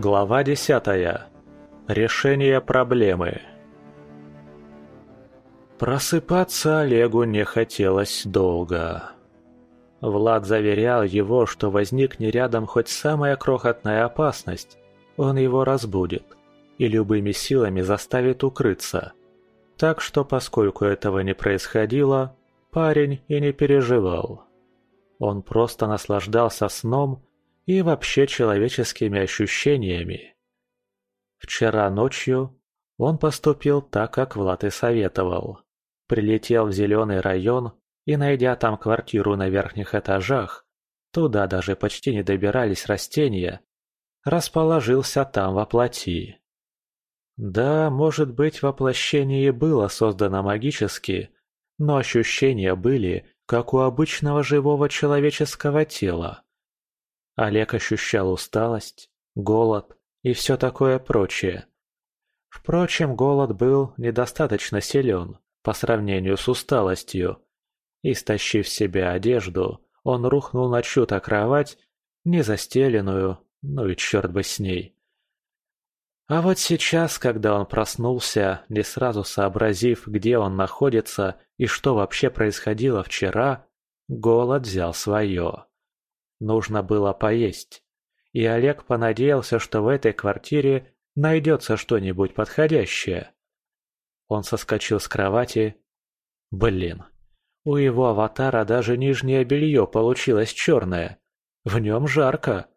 Глава десятая. Решение проблемы. Просыпаться Олегу не хотелось долго. Влад заверял его, что возникне рядом хоть самая крохотная опасность, он его разбудит и любыми силами заставит укрыться. Так что, поскольку этого не происходило, парень и не переживал. Он просто наслаждался сном и вообще человеческими ощущениями. Вчера ночью он поступил так, как Влад и советовал. Прилетел в зеленый район и, найдя там квартиру на верхних этажах, туда даже почти не добирались растения, расположился там воплоти. Да, может быть, воплощение было создано магически, но ощущения были, как у обычного живого человеческого тела. Олег ощущал усталость, голод и все такое прочее. Впрочем, голод был недостаточно силен по сравнению с усталостью. Истощив себе одежду, он рухнул на чью-то кровать, не застеленную, ну и черт бы с ней. А вот сейчас, когда он проснулся, не сразу сообразив, где он находится и что вообще происходило вчера, голод взял свое. Нужно было поесть. И Олег понадеялся, что в этой квартире найдется что-нибудь подходящее. Он соскочил с кровати. Блин, у его аватара даже нижнее белье получилось черное. В нем жарко.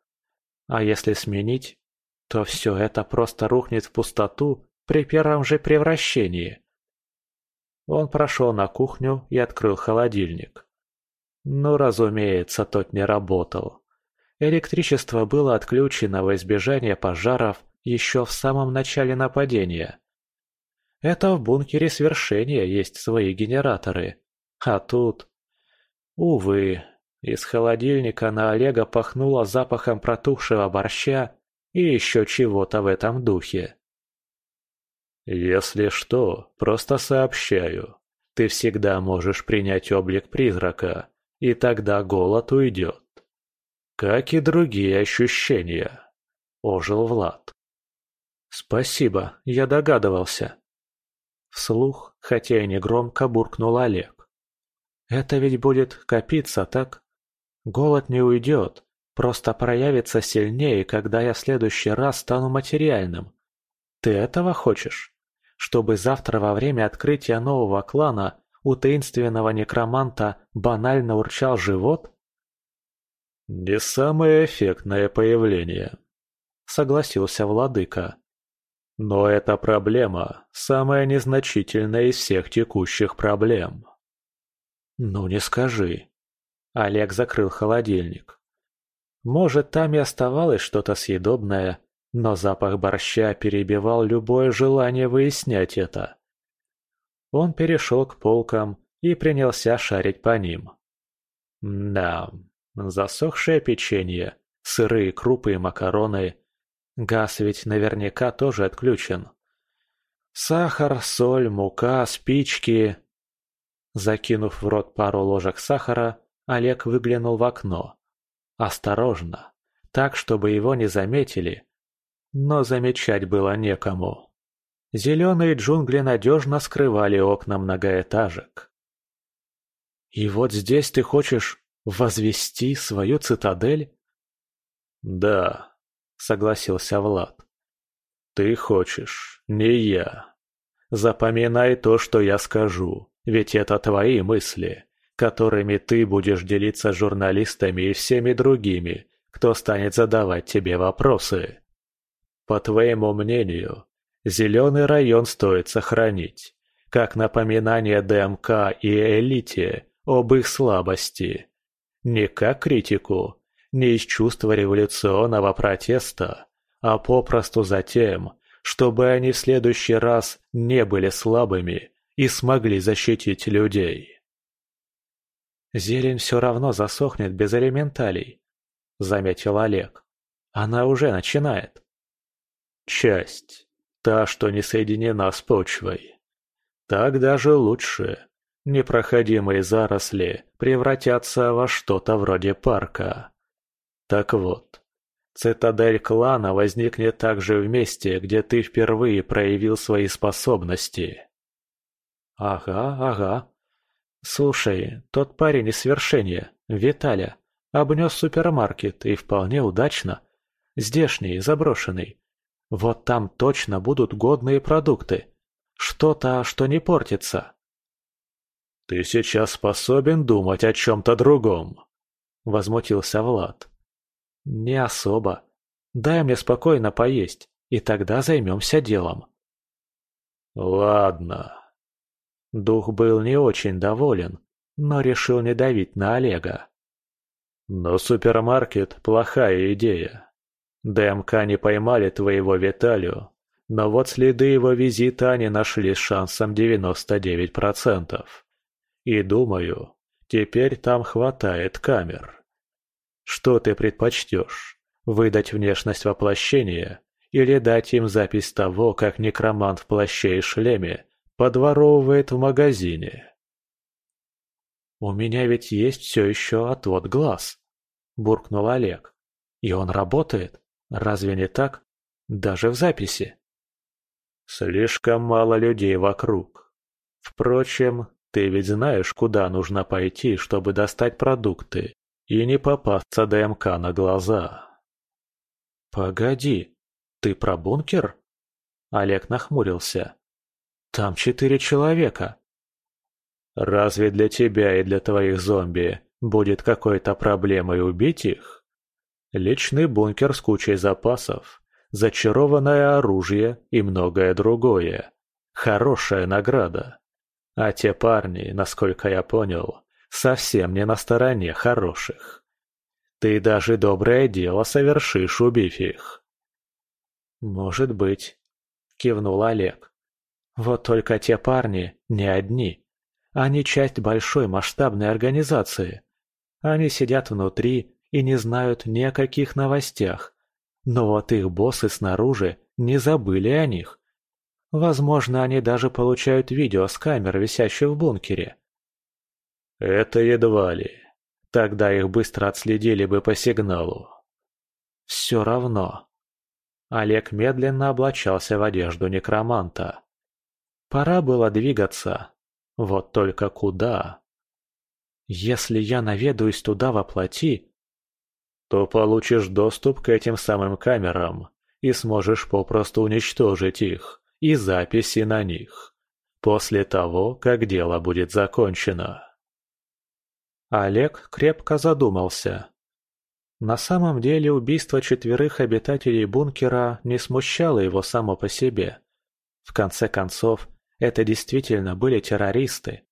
А если сменить, то все это просто рухнет в пустоту при первом же превращении. Он прошел на кухню и открыл холодильник. Но, разумеется, тот не работал. Электричество было отключено во избежание пожаров еще в самом начале нападения. Это в бункере свершения есть свои генераторы. А тут... Увы, из холодильника на Олега пахнуло запахом протухшего борща и еще чего-то в этом духе. «Если что, просто сообщаю. Ты всегда можешь принять облик призрака и тогда голод уйдет. Как и другие ощущения. Ожил Влад. Спасибо, я догадывался. Вслух, хотя и не громко, буркнул Олег. Это ведь будет копиться, так? Голод не уйдет, просто проявится сильнее, когда я в следующий раз стану материальным. Ты этого хочешь? Чтобы завтра во время открытия нового клана у таинственного некроманта банально урчал живот? «Не самое эффектное появление», — согласился владыка. «Но эта проблема самая незначительная из всех текущих проблем». «Ну не скажи». Олег закрыл холодильник. Может, там и оставалось что-то съедобное, но запах борща перебивал любое желание выяснять это. Он перешел к полкам и принялся шарить по ним. Да, засохшее печенье, сырые крупы и макароны. Газ ведь наверняка тоже отключен. Сахар, соль, мука, спички. Закинув в рот пару ложек сахара, Олег выглянул в окно. Осторожно, так, чтобы его не заметили. Но замечать было некому. Зеленые джунгли надежно скрывали окна многоэтажек. «И вот здесь ты хочешь возвести свою цитадель?» «Да», — согласился Влад. «Ты хочешь, не я. Запоминай то, что я скажу, ведь это твои мысли, которыми ты будешь делиться с журналистами и всеми другими, кто станет задавать тебе вопросы. По твоему мнению, Зеленый район стоит сохранить, как напоминание ДМК и элите об их слабости. Не как критику, не из чувства революционного протеста, а попросту за тем, чтобы они в следующий раз не были слабыми и смогли защитить людей. «Зелень все равно засохнет без элементалей», — заметил Олег. «Она уже начинает». «Часть. Та, что не соединена с почвой. Так даже лучше. Непроходимые заросли превратятся во что-то вроде парка. Так вот, Цитадель клана возникнет также в месте, где ты впервые проявил свои способности. Ага, ага. Слушай, тот парень из свершения, Виталя, обнес супермаркет и вполне удачно. Здешний, заброшенный. Вот там точно будут годные продукты. Что-то, что не портится. «Ты сейчас способен думать о чем-то другом?» – возмутился Влад. «Не особо. Дай мне спокойно поесть, и тогда займемся делом». «Ладно». Дух был не очень доволен, но решил не давить на Олега. «Но супермаркет – плохая идея. ДМК не поймали твоего Виталию, но вот следы его визита они нашли с шансом 99%. И думаю, теперь там хватает камер. Что ты предпочтешь? Выдать внешность воплощения или дать им запись того, как некромант в плаще и шлеме подворовывает в магазине? «У меня ведь есть все еще отвод глаз», – буркнул Олег. «И он работает. Разве не так? Даже в записи». «Слишком мало людей вокруг. Впрочем, ты ведь знаешь, куда нужно пойти, чтобы достать продукты и не попасться ДМК на глаза. Погоди, ты про бункер? Олег нахмурился. Там четыре человека. Разве для тебя и для твоих зомби будет какой-то проблемой убить их? Личный бункер с кучей запасов, зачарованное оружие и многое другое. Хорошая награда. А те парни, насколько я понял, совсем не на стороне хороших. Ты даже доброе дело совершишь, убив их. Может быть, кивнул Олег. Вот только те парни не одни. Они часть большой масштабной организации. Они сидят внутри и не знают ни о каких новостях. Но вот их боссы снаружи не забыли о них. Возможно, они даже получают видео с камер, висящих в бункере. Это едва ли. Тогда их быстро отследили бы по сигналу. Все равно. Олег медленно облачался в одежду некроманта. Пора было двигаться. Вот только куда? Если я наведаюсь туда во плоти, то получишь доступ к этим самым камерам и сможешь попросту уничтожить их и записи на них. После того, как дело будет закончено. Олег крепко задумался. На самом деле убийство четверых обитателей бункера не смущало его само по себе. В конце концов, это действительно были террористы.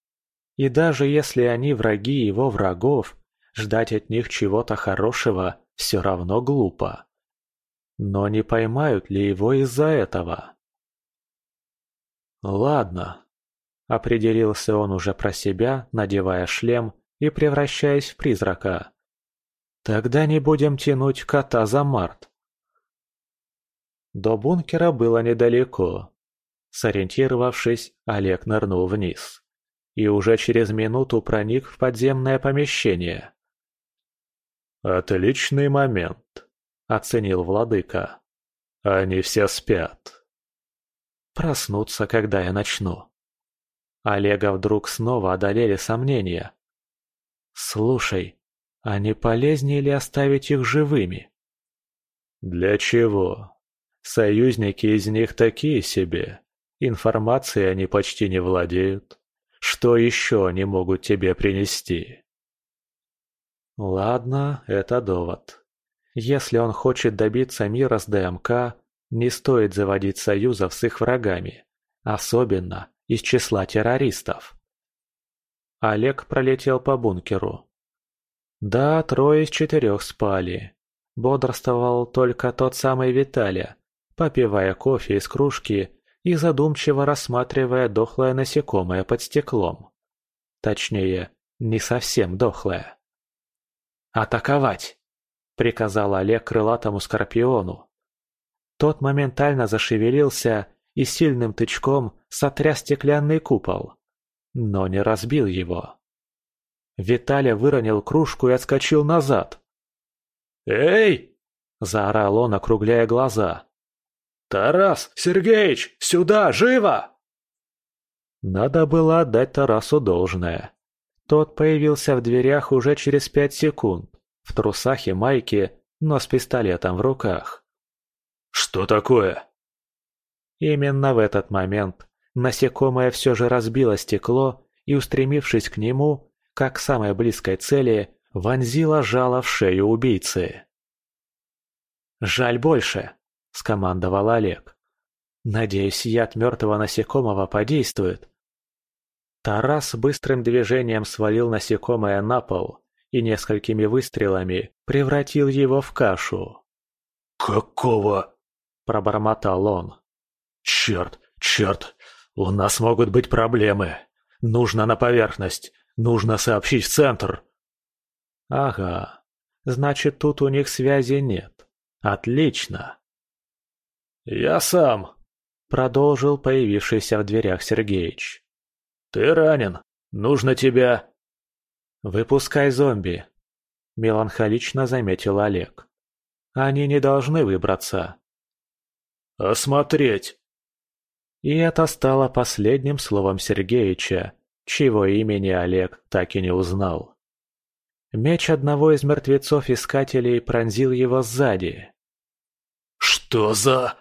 И даже если они враги его врагов, ждать от них чего-то хорошего все равно глупо. Но не поймают ли его из-за этого? «Ладно», — определился он уже про себя, надевая шлем и превращаясь в призрака. «Тогда не будем тянуть кота за март». До бункера было недалеко. Сориентировавшись, Олег нырнул вниз. И уже через минуту проник в подземное помещение. «Отличный момент», — оценил владыка. «Они все спят». Проснуться, когда я начну. Олега вдруг снова одолели сомнения. Слушай, а не полезнее ли оставить их живыми? Для чего? Союзники из них такие себе. Информацией они почти не владеют. Что еще они могут тебе принести? Ладно, это довод. Если он хочет добиться мира с ДМК, не стоит заводить союзов с их врагами, особенно из числа террористов. Олег пролетел по бункеру. Да, трое из четырех спали. Бодрствовал только тот самый Виталя, попивая кофе из кружки и задумчиво рассматривая дохлое насекомое под стеклом. Точнее, не совсем дохлое. «Атаковать!» — приказал Олег крылатому скорпиону, тот моментально зашевелился и сильным тычком сотряс стеклянный купол, но не разбил его. Виталя выронил кружку и отскочил назад. «Эй!» Заорал он, округляя глаза. «Тарас! Сергеич! Сюда! Живо!» Надо было отдать Тарасу должное. Тот появился в дверях уже через пять секунд, в трусах и майке, но с пистолетом в руках. «Что такое?» Именно в этот момент насекомое все же разбило стекло и, устремившись к нему, как к самой близкой цели, вонзило жало в шею убийцы. «Жаль больше», — скомандовал Олег. «Надеюсь, яд мертвого насекомого подействует». Тарас быстрым движением свалил насекомое на пол и несколькими выстрелами превратил его в кашу. «Какого?» – пробормотал он. «Черт, черт, у нас могут быть проблемы. Нужно на поверхность, нужно сообщить в центр». «Ага, значит, тут у них связи нет. Отлично». «Я сам», – продолжил появившийся в дверях Сергеич. «Ты ранен. Нужно тебя...» «Выпускай зомби», – меланхолично заметил Олег. «Они не должны выбраться». «Осмотреть!» И это стало последним словом Сергеича, чьего имени Олег так и не узнал. Меч одного из мертвецов-искателей пронзил его сзади. «Что за...»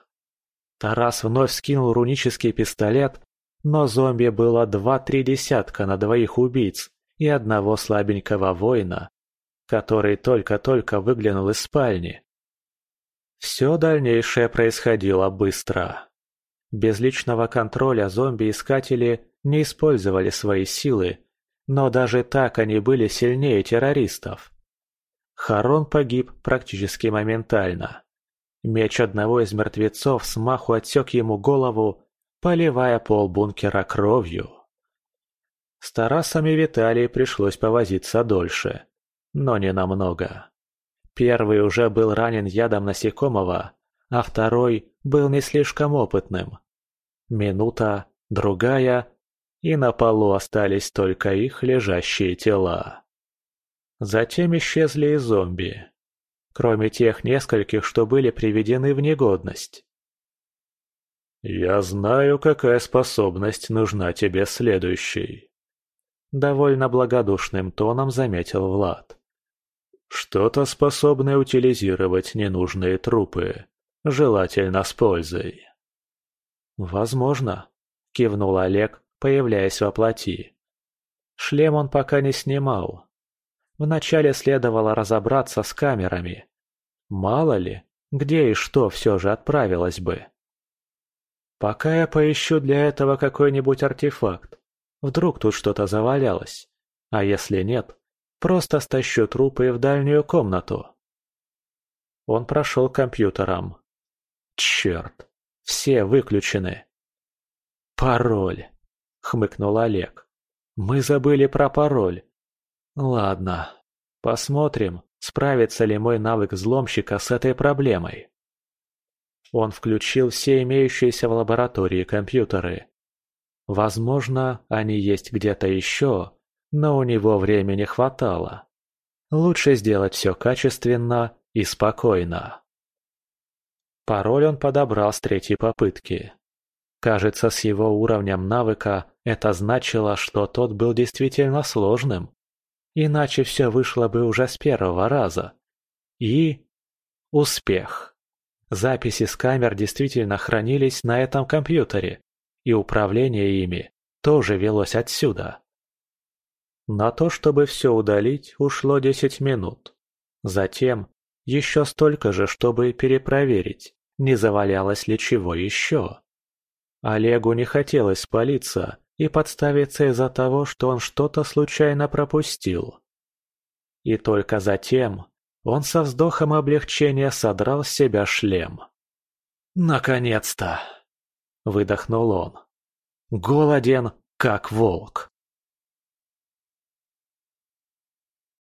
Тарас вновь скинул рунический пистолет, но зомби было два-три десятка на двоих убийц и одного слабенького воина, который только-только выглянул из спальни. Все дальнейшее происходило быстро. Без личного контроля зомби-искатели не использовали свои силы, но даже так они были сильнее террористов. Харон погиб практически моментально. Меч одного из мертвецов смаху отсек ему голову, поливая пол бункера кровью. С Тарасом и Виталией пришлось повозиться дольше, но не намного. Первый уже был ранен ядом насекомого, а второй был не слишком опытным. Минута, другая, и на полу остались только их лежащие тела. Затем исчезли и зомби, кроме тех нескольких, что были приведены в негодность. «Я знаю, какая способность нужна тебе следующей», Довольно благодушным тоном заметил Влад. Что-то способное утилизировать ненужные трупы, желательно с пользой. Возможно, кивнул Олег, появляясь во плоти. Шлем он пока не снимал. Вначале следовало разобраться с камерами. Мало ли, где и что все же отправилось бы. Пока я поищу для этого какой-нибудь артефакт. Вдруг тут что-то завалялось. А если нет, просто стащу трупы в дальнюю комнату. Он прошел к компьютерам. Черт, все выключены. Пароль, хмыкнул Олег. Мы забыли про пароль. Ладно, посмотрим, справится ли мой навык взломщика с этой проблемой. Он включил все имеющиеся в лаборатории компьютеры Возможно, они есть где-то еще, но у него времени хватало. Лучше сделать все качественно и спокойно. Пароль он подобрал с третьей попытки. Кажется, с его уровнем навыка это значило, что тот был действительно сложным. Иначе все вышло бы уже с первого раза. И... Успех. Записи с камер действительно хранились на этом компьютере и управление ими тоже велось отсюда. На то, чтобы все удалить, ушло 10 минут. Затем еще столько же, чтобы перепроверить, не завалялось ли чего еще. Олегу не хотелось спалиться и подставиться из-за того, что он что-то случайно пропустил. И только затем он со вздохом облегчения содрал с себя шлем. «Наконец-то!» – выдохнул он. «Голоден, как волк».